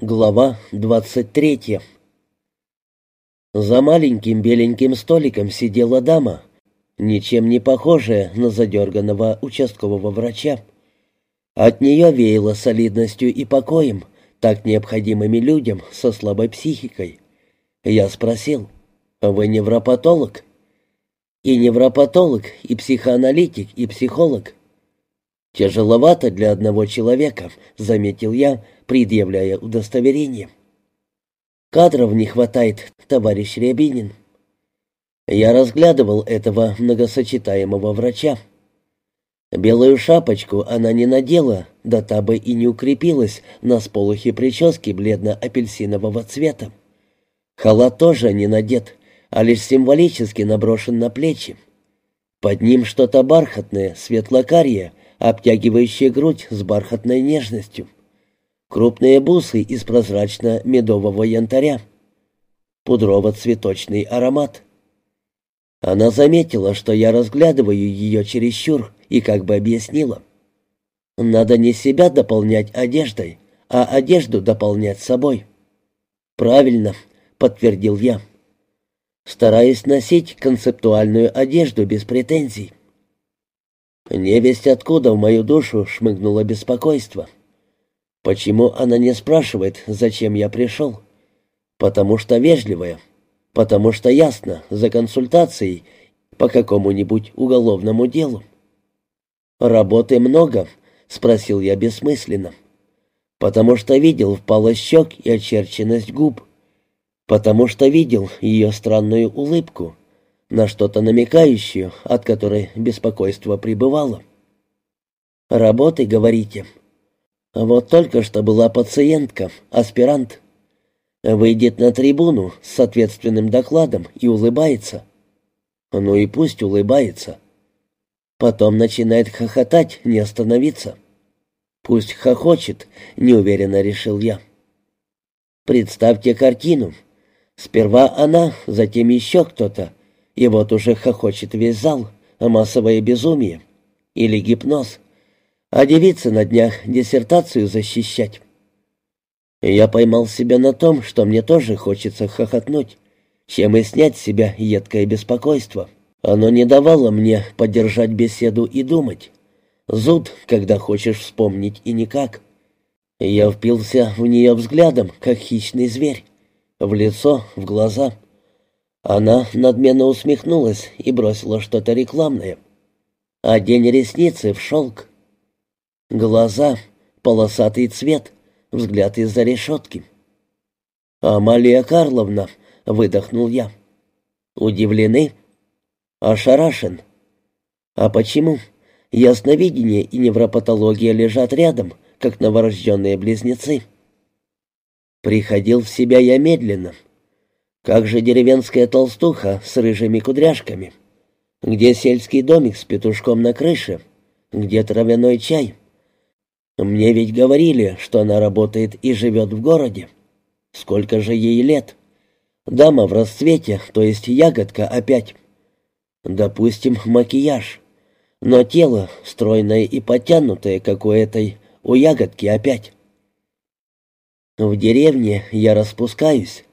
Глава двадцать третья За маленьким беленьким столиком сидела дама, ничем не похожая на задерганного участкового врача. От нее веяло солидностью и покоем, так необходимыми людям со слабой психикой. Я спросил, «Вы невропатолог?» «И невропатолог, и психоаналитик, и психолог». «Тяжеловато для одного человека», — заметил я, предъявляя удостоверение. «Кадров не хватает, товарищ Рябинин». Я разглядывал этого многосочетаемого врача. Белую шапочку она не надела, да та бы и не укрепилась на сполохе прически бледно-апельсинового цвета. Халат тоже не надет, а лишь символически наброшен на плечи. Под ним что-то бархатное, светлокарие, обтягивающая грудь с бархатной нежностью. Крупные бусы из прозрачно-медового янтаря. Пудрово-цветочный аромат. Она заметила, что я разглядываю ее чересчур, и как бы объяснила. Надо не себя дополнять одеждой, а одежду дополнять собой. «Правильно», — подтвердил я. Стараюсь носить концептуальную одежду без претензий. Невесть откуда в мою душу шмыгнуло беспокойство. Почему она не спрашивает, зачем я пришел? Потому что вежливая. Потому что ясно, за консультацией по какому-нибудь уголовному делу. «Работы много?» — спросил я бессмысленно. «Потому что видел впалость щек и очерченность губ. Потому что видел ее странную улыбку» на что-то намекающую, от которой беспокойство пребывало. «Работы, говорите?» «Вот только что была пациентка, аспирант. Выйдет на трибуну с соответственным докладом и улыбается. Ну и пусть улыбается. Потом начинает хохотать, не остановиться. Пусть хохочет, неуверенно решил я. Представьте картину. Сперва она, затем еще кто-то, и вот уже хохочет весь зал, массовое безумие или гипноз. А девица на днях диссертацию защищать. Я поймал себя на том, что мне тоже хочется хохотнуть, чем и снять с себя едкое беспокойство. Оно не давало мне поддержать беседу и думать. Зуд, когда хочешь вспомнить и никак. Я впился в нее взглядом, как хищный зверь. В лицо, в глаза — она надменно усмехнулась и бросила что-то рекламное. Одень ресницы в шелк. Глаза, полосатый цвет, взгляд из-за решетки. «Амалия Карловна», — выдохнул я. «Удивлены?» «Ошарашен». «А почему?» Ясновидение и невропатология лежат рядом, как новорожденные близнецы. Приходил в себя я медленно, как же деревенская толстуха с рыжими кудряшками? Где сельский домик с петушком на крыше? Где травяной чай? Мне ведь говорили, что она работает и живет в городе. Сколько же ей лет? Дама в расцвете, то есть ягодка опять. Допустим, макияж. Но тело стройное и подтянутое, как у этой, у ягодки опять. В деревне я распускаюсь,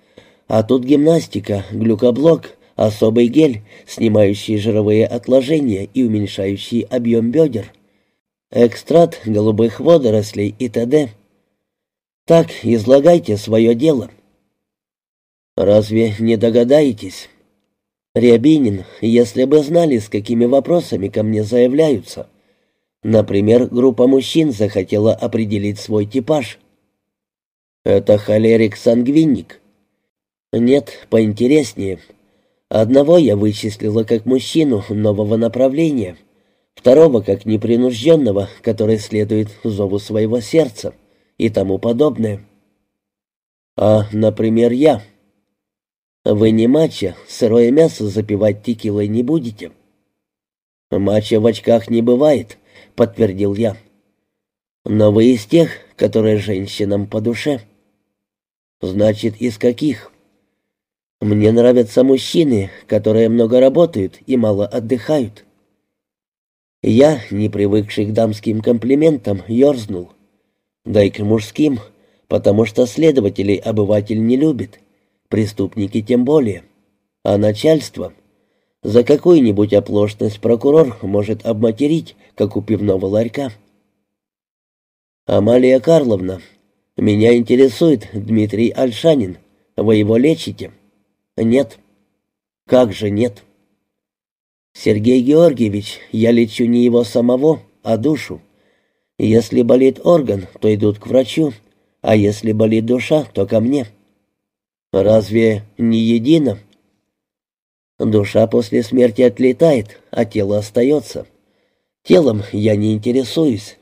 а тут гимнастика, глюкоблок, особый гель, снимающий жировые отложения и уменьшающий объем бедер, экстракт голубых водорослей и т.д. Так, излагайте свое дело. Разве не догадаетесь? Рябинин, если бы знали, с какими вопросами ко мне заявляются. Например, группа мужчин захотела определить свой типаж. Это холерик-сангвиник. «Нет, поинтереснее. Одного я вычислила как мужчину нового направления, второго как непринужденного, который следует зову своего сердца и тому подобное. А, например, я. Вы не мачо, сырое мясо запивать текилой не будете?» «Мачо в очках не бывает», — подтвердил я. «Но вы из тех, которые женщинам по душе». «Значит, из каких?» Мне нравятся мужчины, которые много работают и мало отдыхают. Я, не привыкший к дамским комплиментам, ерзнул. Да и к мужским, потому что следователей обыватель не любит, преступники тем более. А начальство? За какую-нибудь оплошность прокурор может обматерить, как у пивного ларька. «Амалия Карловна, меня интересует Дмитрий Альшанин. Вы его лечите?» «Нет». «Как же нет?» «Сергей Георгиевич, я лечу не его самого, а душу. Если болит орган, то идут к врачу, а если болит душа, то ко мне». «Разве не едино?» Душа после смерти отлетает, а тело остается. Телом я не интересуюсь.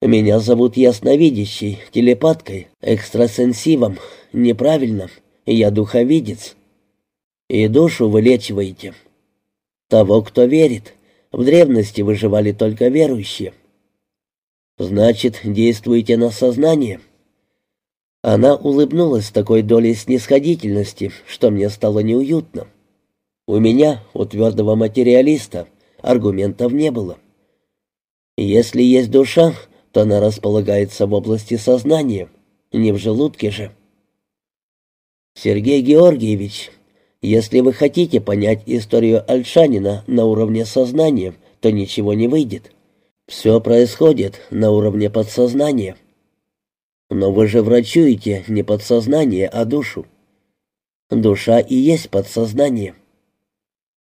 Меня зовут ясновидящий, телепаткой, экстрасенсивом. Неправильно, я духовидец. И душу вылечиваете. Того, кто верит. В древности выживали только верующие. Значит, действуете на сознание. Она улыбнулась с такой долей снисходительности, что мне стало неуютно. У меня, у твердого материалиста, аргументов не было. Если есть душа, то она располагается в области сознания, не в желудке же. Сергей Георгиевич, если вы хотите понять историю Альшанина на уровне сознания, то ничего не выйдет. Все происходит на уровне подсознания. Но вы же врачуете не подсознание, а душу. Душа и есть подсознание.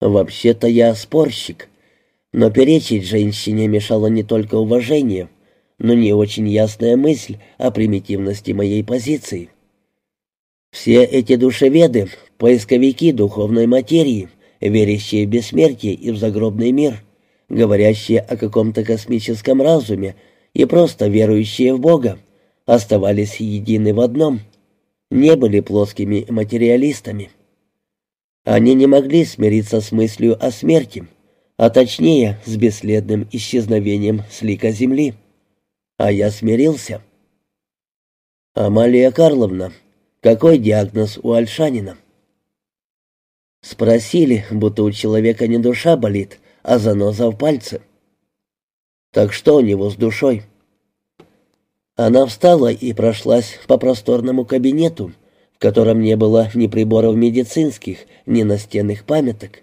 Вообще-то я спорщик, но перечить женщине мешало не только уважение, но не очень ясная мысль о примитивности моей позиции. Все эти душеведы — поисковики духовной материи, верящие в бессмертие и в загробный мир, говорящие о каком-то космическом разуме и просто верующие в Бога, оставались едины в одном — не были плоскими материалистами. Они не могли смириться с мыслью о смерти, а точнее с бесследным исчезновением с лика земли. А я смирился. «Амалия Карловна, какой диагноз у Альшанина?» Спросили, будто у человека не душа болит, а заноза в пальце. «Так что у него с душой?» Она встала и прошлась по просторному кабинету, котором не было ни приборов медицинских, ни настенных памяток.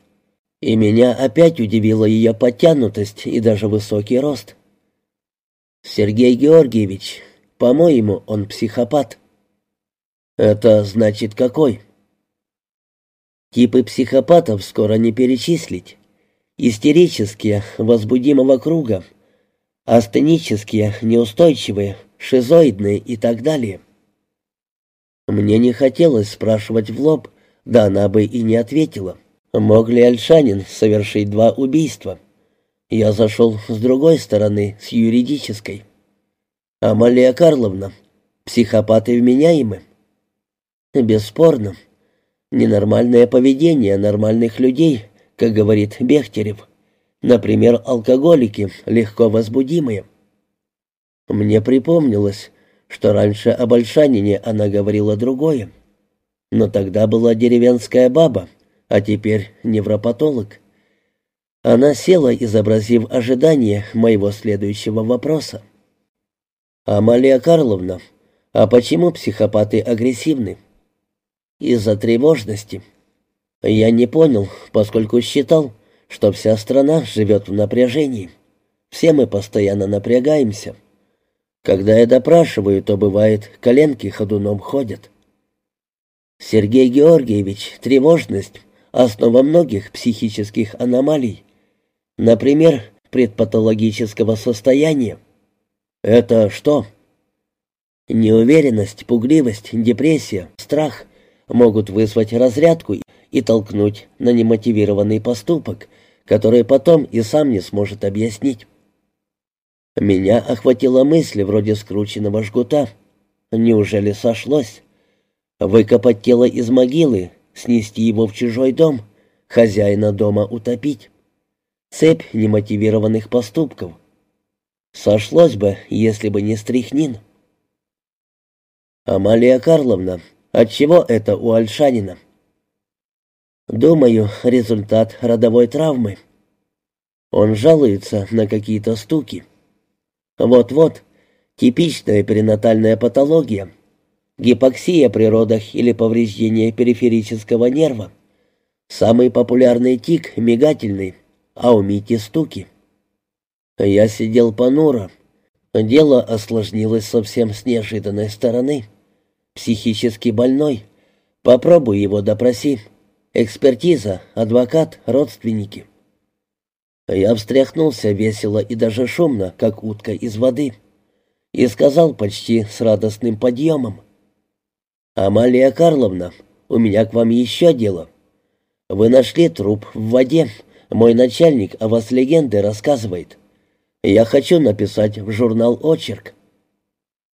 И меня опять удивила ее подтянутость и даже высокий рост. «Сергей Георгиевич, по-моему, он психопат». «Это значит какой?» «Типы психопатов скоро не перечислить. Истерические, возбудимого круга, астенические, неустойчивые, шизоидные и так далее». Мне не хотелось спрашивать в лоб, да она бы и не ответила. Мог ли Альшанин совершить два убийства? Я зашел с другой стороны, с юридической. Амалия Карловна, психопаты вменяемы? Бесспорно. Ненормальное поведение нормальных людей, как говорит Бехтерев. Например, алкоголики, легко возбудимые. Мне припомнилось, что раньше об Ольшанине она говорила другое. Но тогда была деревенская баба, а теперь невропатолог. Она села, изобразив ожидание моего следующего вопроса. «Амалия Карловна, а почему психопаты агрессивны?» «Из-за тревожности». Я не понял, поскольку считал, что вся страна живет в напряжении. Все мы постоянно напрягаемся. Когда я допрашиваю, то бывает, коленки ходуном ходят. Сергей Георгиевич, тревожность — основа многих психических аномалий. Например, предпатологического состояния. Это что? Неуверенность, пугливость, депрессия, страх могут вызвать разрядку и толкнуть на немотивированный поступок, который потом и сам не сможет объяснить. Меня охватила мысль вроде скрученного жгута. Неужели сошлось? Выкопать тело из могилы, снести его в чужой дом, хозяина дома утопить. Цепь немотивированных поступков. Сошлось бы, если бы не стряхнин. Амалия Карловна, отчего это у Альшанина? Думаю, результат родовой травмы. Он жалуется на какие-то стуки. Вот-вот, типичная перинатальная патология, гипоксия при родах или повреждение периферического нерва. Самый популярный тик — мигательный, а у Мити — стуки. Я сидел понуро. Дело осложнилось совсем с неожиданной стороны. Психически больной. Попробуй его допроси. Экспертиза, адвокат, родственники. Я встряхнулся весело и даже шумно, как утка из воды, и сказал почти с радостным подъемом. «Амалия Карловна, у меня к вам еще дело. Вы нашли труп в воде. Мой начальник о вас легенды рассказывает. Я хочу написать в журнал очерк».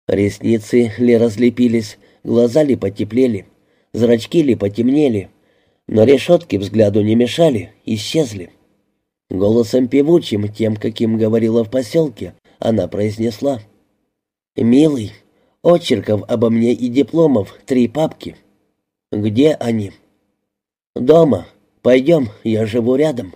Ресницы ли разлепились, глаза ли потеплели, зрачки ли потемнели, но решетки взгляду не мешали, исчезли. Голосом певучим, тем, каким говорила в поселке, она произнесла. «Милый, очерков обо мне и дипломов три папки. Где они?» «Дома. Пойдем, я живу рядом».